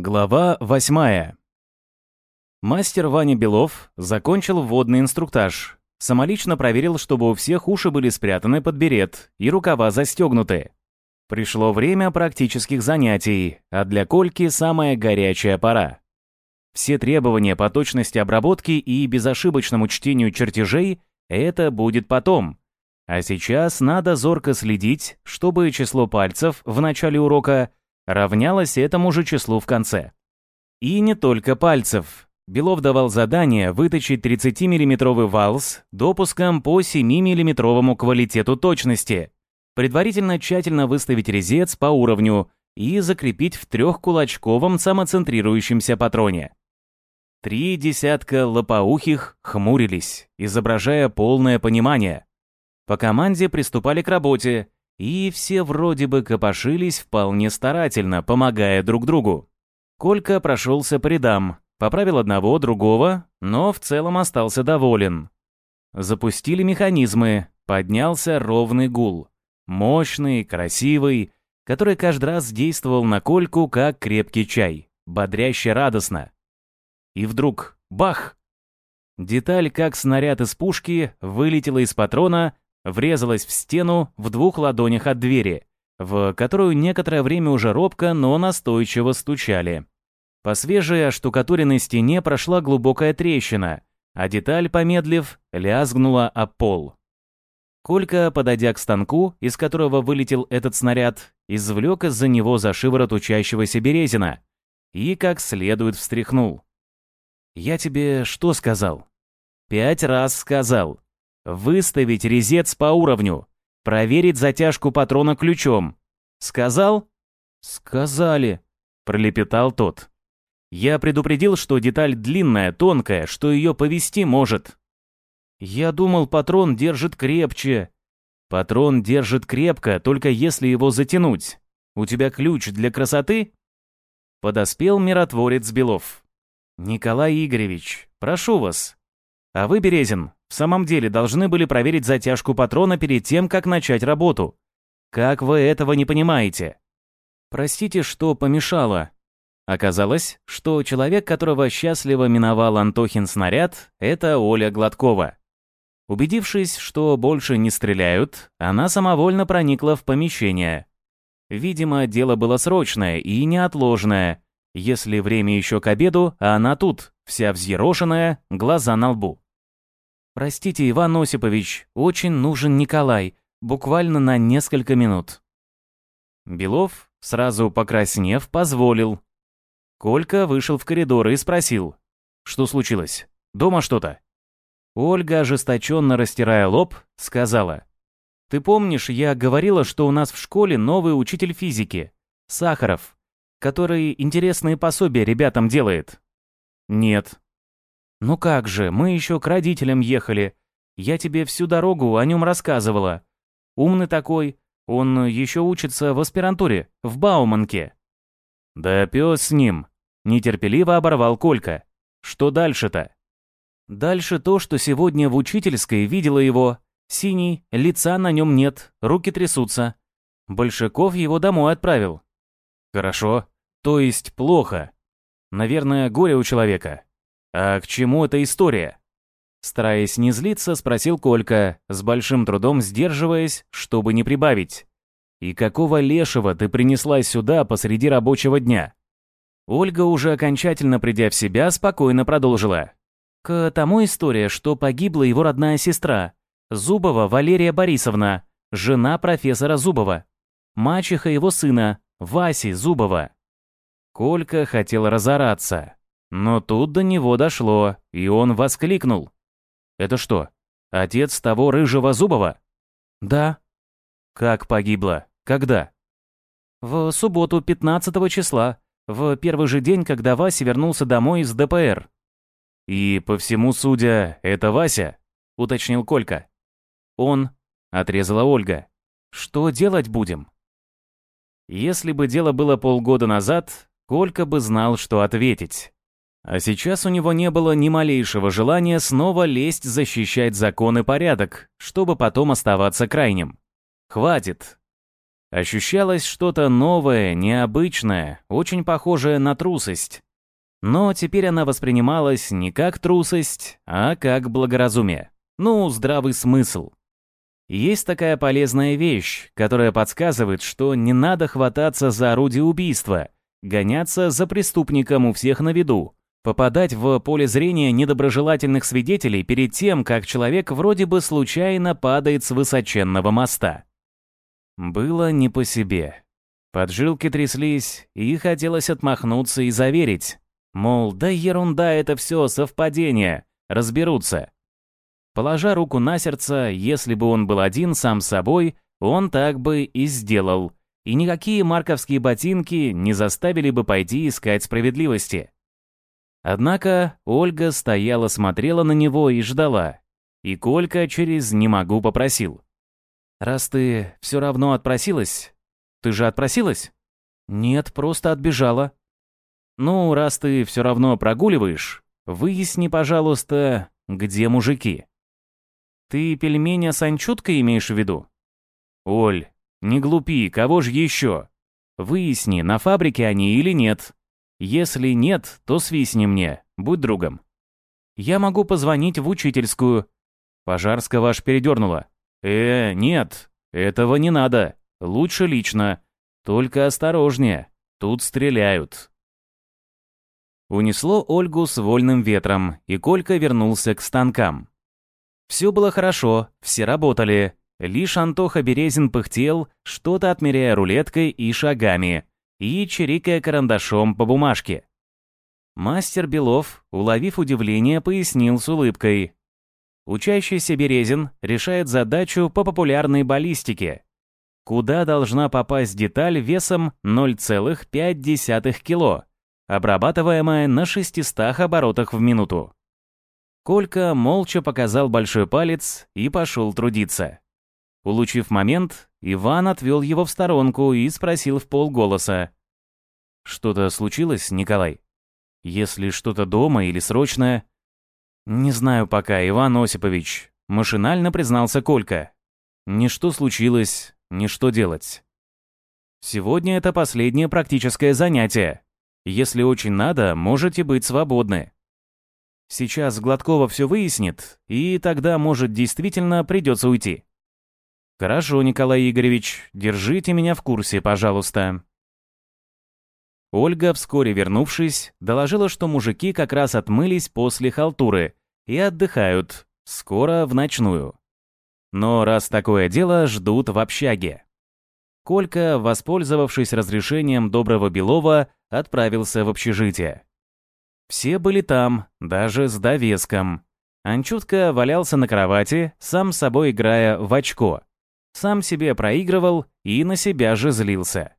Глава восьмая. Мастер Ваня Белов закончил вводный инструктаж. Самолично проверил, чтобы у всех уши были спрятаны под берет и рукава застегнуты. Пришло время практических занятий, а для Кольки самая горячая пора. Все требования по точности обработки и безошибочному чтению чертежей – это будет потом. А сейчас надо зорко следить, чтобы число пальцев в начале урока – равнялось этому же числу в конце. И не только пальцев. Белов давал задание выточить 30-миллиметровый валс допуском по 7-миллиметровому квалитету точности, предварительно тщательно выставить резец по уровню и закрепить в трехкулачковом самоцентрирующемся патроне. Три десятка лопоухих хмурились, изображая полное понимание. По команде приступали к работе, и все вроде бы копошились вполне старательно, помогая друг другу. Колька прошелся по рядам, поправил одного, другого, но в целом остался доволен. Запустили механизмы, поднялся ровный гул. Мощный, красивый, который каждый раз действовал на Кольку как крепкий чай, бодряще радостно. И вдруг — бах! Деталь, как снаряд из пушки, вылетела из патрона, врезалась в стену в двух ладонях от двери, в которую некоторое время уже робко, но настойчиво стучали. По свежей оштукатуренной стене прошла глубокая трещина, а деталь, помедлив, лязгнула о пол. Колька, подойдя к станку, из которого вылетел этот снаряд, извлек из-за него за шиворот учащегося Березина и как следует встряхнул. «Я тебе что сказал?» «Пять раз сказал. Выставить резец по уровню. Проверить затяжку патрона ключом. Сказал? Сказали, пролепетал тот. Я предупредил, что деталь длинная, тонкая, что ее повести может. Я думал, патрон держит крепче. Патрон держит крепко, только если его затянуть. У тебя ключ для красоты? Подоспел миротворец Белов. Николай Игоревич, прошу вас, а вы, Березин, в самом деле должны были проверить затяжку патрона перед тем, как начать работу. Как вы этого не понимаете? Простите, что помешало. Оказалось, что человек, которого счастливо миновал Антохин снаряд, это Оля Гладкова. Убедившись, что больше не стреляют, она самовольно проникла в помещение. Видимо, дело было срочное и неотложное. Если время еще к обеду, а она тут, вся взъерошенная, глаза на лбу. «Простите, Иван Осипович, очень нужен Николай, буквально на несколько минут». Белов, сразу покраснев, позволил. Колька вышел в коридор и спросил, что случилось, дома что-то? Ольга, ожесточенно растирая лоб, сказала, «Ты помнишь, я говорила, что у нас в школе новый учитель физики, Сахаров, который интересные пособия ребятам делает?» «Нет», «Ну как же, мы еще к родителям ехали. Я тебе всю дорогу о нем рассказывала. Умный такой, он еще учится в аспирантуре, в Бауманке». «Да пес с ним», — нетерпеливо оборвал Колька. «Что дальше-то?» «Дальше то, что сегодня в учительской видела его. Синий, лица на нем нет, руки трясутся. Большаков его домой отправил». «Хорошо. То есть плохо. Наверное, горе у человека. «А к чему эта история?» Стараясь не злиться, спросил Колька, с большим трудом сдерживаясь, чтобы не прибавить. «И какого лешего ты принесла сюда посреди рабочего дня?» Ольга, уже окончательно придя в себя, спокойно продолжила. «К тому история, что погибла его родная сестра, Зубова Валерия Борисовна, жена профессора Зубова, мачеха его сына, Васи Зубова». Колька хотел разораться, но тут до него дошло, и он воскликнул. «Это что, отец того рыжего Зубова?» «Да». «Как погибла? Когда?» «В субботу 15 числа, в первый же день, когда Вася вернулся домой из ДПР». «И, по всему судя, это Вася?» — уточнил Колька. «Он», — отрезала Ольга. «Что делать будем?» Если бы дело было полгода назад, Колька бы знал, что ответить. А сейчас у него не было ни малейшего желания снова лезть защищать закон и порядок, чтобы потом оставаться крайним. Хватит. Ощущалось что-то новое, необычное, очень похожее на трусость. Но теперь она воспринималась не как трусость, а как благоразумие. Ну, здравый смысл. Есть такая полезная вещь, которая подсказывает, что не надо хвататься за орудие убийства, гоняться за преступником у всех на виду, попадать в поле зрения недоброжелательных свидетелей перед тем, как человек вроде бы случайно падает с высоченного моста. Было не по себе. Поджилки тряслись, и хотелось отмахнуться и заверить. Мол, да ерунда это все, совпадение, разберутся. Положа руку на сердце, если бы он был один сам собой, он так бы и сделал. И никакие марковские ботинки не заставили бы пойти искать справедливости. Однако Ольга стояла, смотрела на него и ждала. И Колька через «не могу» попросил. «Раз ты все равно отпросилась, ты же отпросилась?» «Нет, просто отбежала». «Ну, раз ты все равно прогуливаешь, выясни, пожалуйста, где мужики». «Ты пельменя с анчуткой имеешь в виду?» «Оль, не глупи, кого же еще? Выясни, на фабрике они или нет. Если нет, то свистни мне, будь другом». «Я могу позвонить в учительскую». Пожарского аж передернула. «Э, нет, этого не надо. Лучше лично. Только осторожнее, тут стреляют». Унесло Ольгу с вольным ветром, и Колька вернулся к станкам. Все было хорошо, все работали. Лишь Антоха Березин пыхтел, что-то отмеряя рулеткой и шагами, и чирикая карандашом по бумажке. Мастер Белов, уловив удивление, пояснил с улыбкой. Учащийся Березин решает задачу по популярной баллистике. Куда должна попасть деталь весом 0,5 кило? обрабатываемая на 600 оборотах в минуту. Колька молча показал большой палец и пошел трудиться. Улучив момент, Иван отвел его в сторонку и спросил в полголоса. «Что-то случилось, Николай? Если что-то дома или срочное?» «Не знаю пока, Иван Осипович», — машинально признался Колька. «Ничто случилось, ничто делать. Сегодня это последнее практическое занятие. Если очень надо, можете быть свободны. Сейчас Гладкова все выяснит, и тогда, может, действительно придется уйти. Хорошо, Николай Игоревич, держите меня в курсе, пожалуйста. Ольга, вскоре вернувшись, доложила, что мужики как раз отмылись после халтуры и отдыхают, скоро в ночную. Но раз такое дело, ждут в общаге. Колька, воспользовавшись разрешением доброго Белова, отправился в общежитие. Все были там, даже с довеском. Анчутка валялся на кровати, сам собой играя в очко. Сам себе проигрывал и на себя же злился.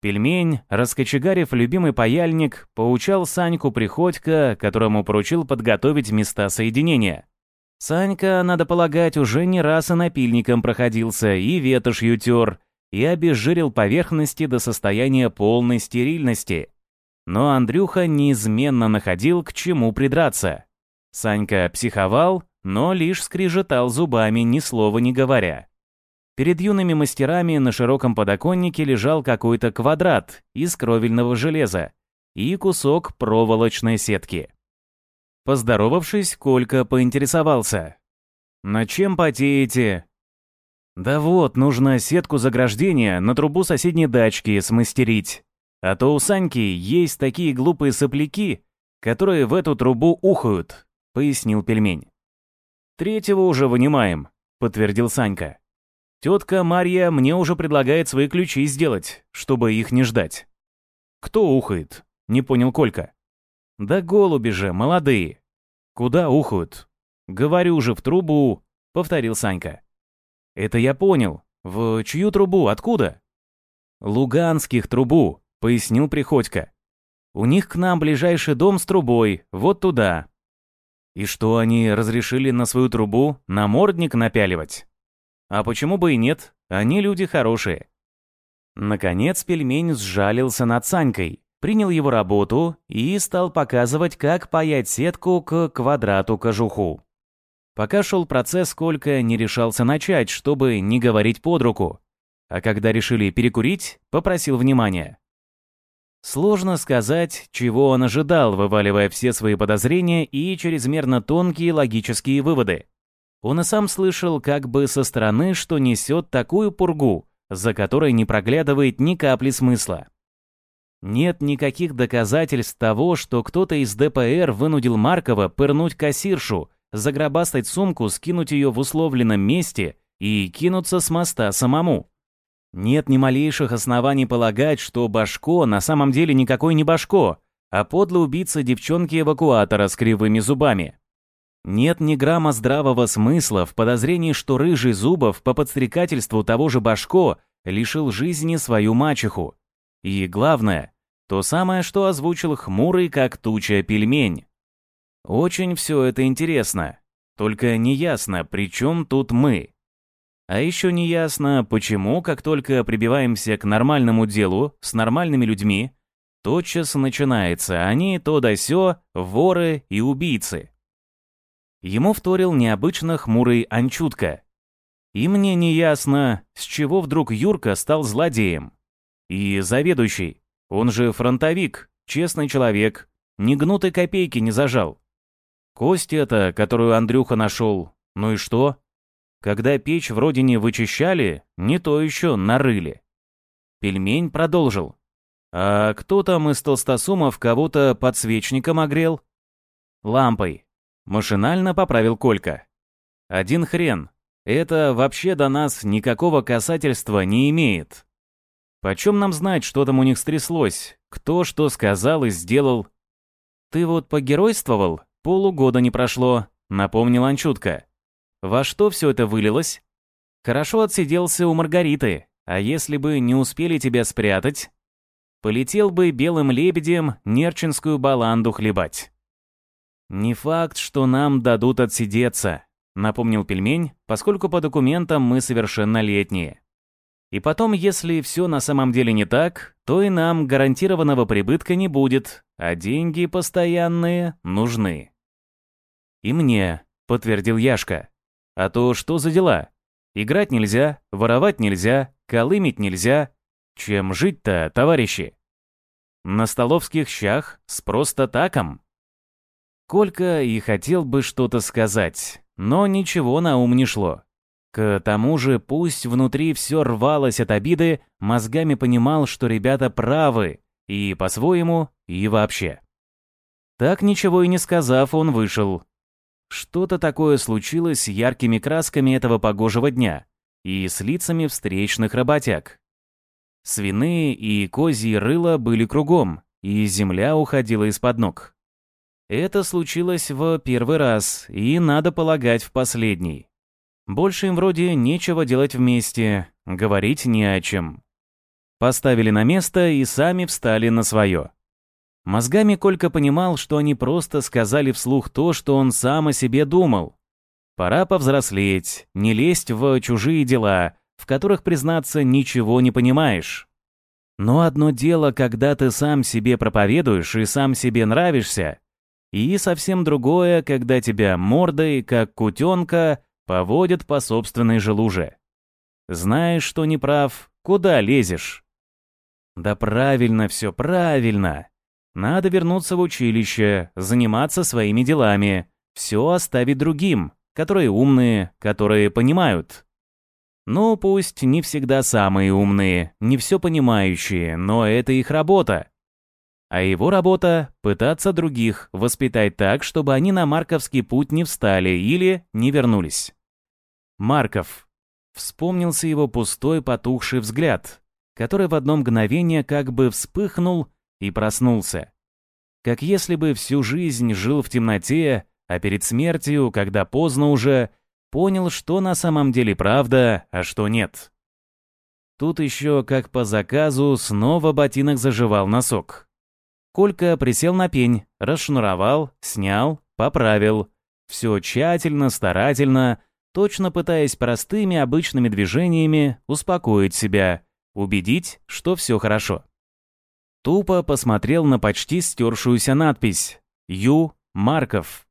Пельмень, раскочегарив любимый паяльник, поучал Саньку Приходько, которому поручил подготовить места соединения. Санька, надо полагать, уже не раз и напильником проходился, и ветошью тер, и обезжирил поверхности до состояния полной стерильности. Но Андрюха неизменно находил к чему придраться. Санька психовал, но лишь скрижетал зубами, ни слова не говоря. Перед юными мастерами на широком подоконнике лежал какой-то квадрат из кровельного железа и кусок проволочной сетки. Поздоровавшись, Колька поинтересовался. «На чем потеете?» Да вот, нужно сетку заграждения на трубу соседней дачки смастерить. А то у Саньки есть такие глупые сопляки, которые в эту трубу ухают, пояснил пельмень. Третьего уже вынимаем, подтвердил Санька. Тетка Марья мне уже предлагает свои ключи сделать, чтобы их не ждать. Кто ухает? Не понял Колька. Да голуби же, молодые. Куда ухают? Говорю же, в трубу, повторил Санька. «Это я понял. В чью трубу? Откуда?» «Луганских трубу», — пояснил Приходько. «У них к нам ближайший дом с трубой, вот туда». «И что, они разрешили на свою трубу намордник напяливать?» «А почему бы и нет? Они люди хорошие». Наконец пельмень сжалился над Санькой, принял его работу и стал показывать, как паять сетку к квадрату кожуху. Пока шел процесс, Колька не решался начать, чтобы не говорить под руку. а когда решили перекурить, попросил внимания. Сложно сказать, чего он ожидал, вываливая все свои подозрения и чрезмерно тонкие логические выводы. Он и сам слышал как бы со стороны, что несет такую пургу, за которой не проглядывает ни капли смысла. Нет никаких доказательств того, что кто-то из ДПР вынудил Маркова пырнуть кассиршу, загробастать сумку, скинуть ее в условленном месте и кинуться с моста самому. Нет ни малейших оснований полагать, что Башко на самом деле никакой не Башко, а подлый убийца девчонки-эвакуатора с кривыми зубами. Нет ни грамма здравого смысла в подозрении, что рыжий Зубов по подстрекательству того же Башко лишил жизни свою мачеху. И главное, то самое, что озвучил хмурый, как туча, пельмень. Очень все это интересно. Только неясно, при чем тут мы. А еще неясно, почему, как только прибиваемся к нормальному делу с нормальными людьми, тотчас начинается они то да сё, воры и убийцы. Ему вторил необычно хмурый Анчутка. И мне не ясно, с чего вдруг Юрка стал злодеем. И заведующий, он же фронтовик, честный человек, ни гнутой копейки не зажал. Кость эта, которую Андрюха нашел, ну и что? Когда печь вроде не вычищали, не то еще нарыли. Пельмень продолжил. А кто там из толстосумов кого-то подсвечником огрел? Лампой. Машинально поправил Колька. Один хрен. Это вообще до нас никакого касательства не имеет. Почем нам знать, что там у них стряслось? Кто что сказал и сделал? Ты вот погеройствовал? Полугода не прошло, напомнил Анчутка. Во что все это вылилось? Хорошо отсиделся у Маргариты, а если бы не успели тебя спрятать, полетел бы белым лебедем нерчинскую баланду хлебать. «Не факт, что нам дадут отсидеться», — напомнил пельмень, поскольку по документам мы совершеннолетние. И потом, если все на самом деле не так, то и нам гарантированного прибытка не будет, а деньги постоянные нужны. «И мне», — подтвердил Яшка. «А то что за дела? Играть нельзя, воровать нельзя, колымить нельзя. Чем жить-то, товарищи?» «На столовских щах с просто таком?» Колька и хотел бы что-то сказать, но ничего на ум не шло. К тому же, пусть внутри все рвалось от обиды, мозгами понимал, что ребята правы, и по-своему, и вообще. Так ничего и не сказав, он вышел. Что-то такое случилось с яркими красками этого погожего дня и с лицами встречных работяг. Свиные и козьи рыла были кругом, и земля уходила из-под ног. Это случилось в первый раз, и, надо полагать, в последний. Больше им вроде нечего делать вместе, говорить не о чем. Поставили на место и сами встали на свое. Мозгами Колька понимал, что они просто сказали вслух то, что он сам о себе думал. Пора повзрослеть, не лезть в чужие дела, в которых, признаться, ничего не понимаешь. Но одно дело, когда ты сам себе проповедуешь и сам себе нравишься, и совсем другое, когда тебя мордой, как кутенка, поводят по собственной же луже. Знаешь, что не прав, куда лезешь? Да правильно все, правильно. Надо вернуться в училище, заниматься своими делами, все оставить другим, которые умные, которые понимают. Ну, пусть не всегда самые умные, не все понимающие, но это их работа. А его работа — пытаться других воспитать так, чтобы они на Марковский путь не встали или не вернулись. Марков. Вспомнился его пустой потухший взгляд, который в одно мгновение как бы вспыхнул и проснулся. Как если бы всю жизнь жил в темноте, а перед смертью, когда поздно уже, понял, что на самом деле правда, а что нет. Тут еще, как по заказу, снова ботинок заживал носок. Колька присел на пень, расшнуровал, снял, поправил. Все тщательно, старательно, точно пытаясь простыми обычными движениями успокоить себя, убедить, что все хорошо. Тупо посмотрел на почти стершуюся надпись «Ю. Марков».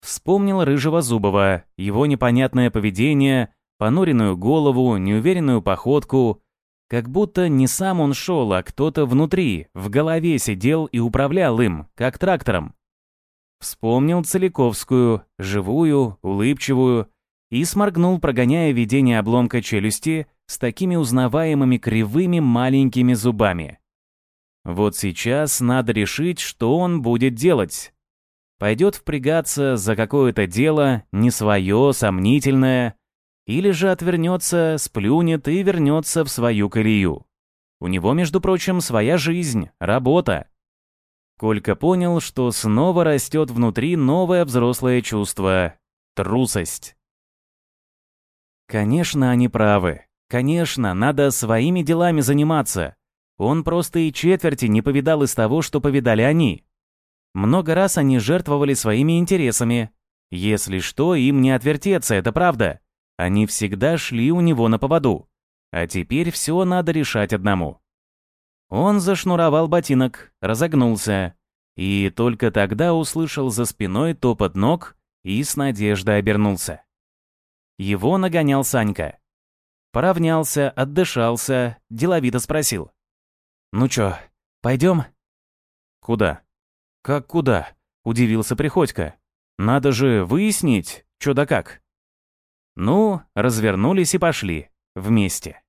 Вспомнил Рыжего Зубова, его непонятное поведение, понуренную голову, неуверенную походку, как будто не сам он шел, а кто-то внутри, в голове сидел и управлял им, как трактором. Вспомнил Целиковскую, живую, улыбчивую, и сморгнул, прогоняя видение обломка челюсти с такими узнаваемыми кривыми маленькими зубами. Вот сейчас надо решить, что он будет делать. Пойдет впрягаться за какое-то дело, не свое, сомнительное, или же отвернется, сплюнет и вернется в свою колею. У него, между прочим, своя жизнь, работа. Колька понял, что снова растет внутри новое взрослое чувство — трусость. Конечно, они правы. Конечно, надо своими делами заниматься. Он просто и четверти не повидал из того, что повидали они. Много раз они жертвовали своими интересами. Если что, им не отвертеться, это правда. Они всегда шли у него на поводу. А теперь все надо решать одному. Он зашнуровал ботинок, разогнулся. И только тогда услышал за спиной топот ног и с надеждой обернулся. Его нагонял Санька. Поравнялся, отдышался, деловито спросил. «Ну чё, пойдем?» «Куда?» «Как куда?» — удивился Приходько. «Надо же выяснить, чё да как». Ну, развернулись и пошли. Вместе.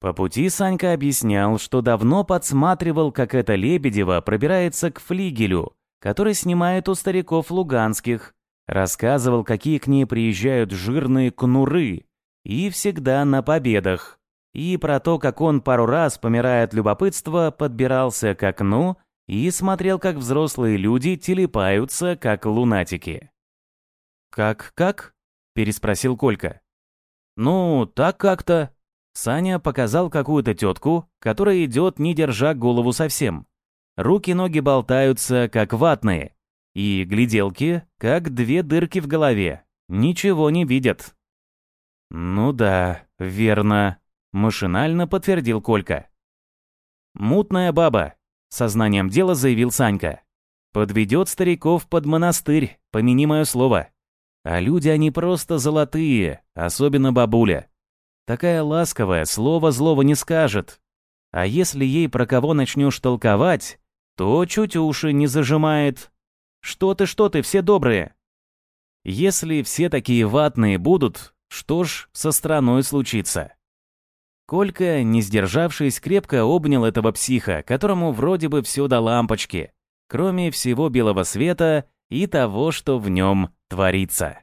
По пути Санька объяснял, что давно подсматривал, как эта Лебедева пробирается к флигелю, который снимает у стариков луганских. Рассказывал, какие к ней приезжают жирные кнуры. И всегда на победах и про то, как он пару раз, помирая от любопытства, подбирался к окну и смотрел, как взрослые люди телепаются, как лунатики. «Как-как?» — переспросил Колька. «Ну, так как-то». Саня показал какую-то тетку, которая идет, не держа голову совсем. Руки-ноги болтаются, как ватные. И гляделки, как две дырки в голове. Ничего не видят. «Ну да, верно», Машинально подтвердил Колька. «Мутная баба», — сознанием дела заявил Санька. «Подведет стариков под монастырь, помяни мое слово. А люди они просто золотые, особенно бабуля. Такая ласковая, слова злого не скажет. А если ей про кого начнешь толковать, то чуть уши не зажимает. Что ты, что ты, все добрые. Если все такие ватные будут, что ж со страной случится?» Колька, не сдержавшись, крепко обнял этого психа, которому вроде бы все до лампочки, кроме всего белого света и того, что в нем творится.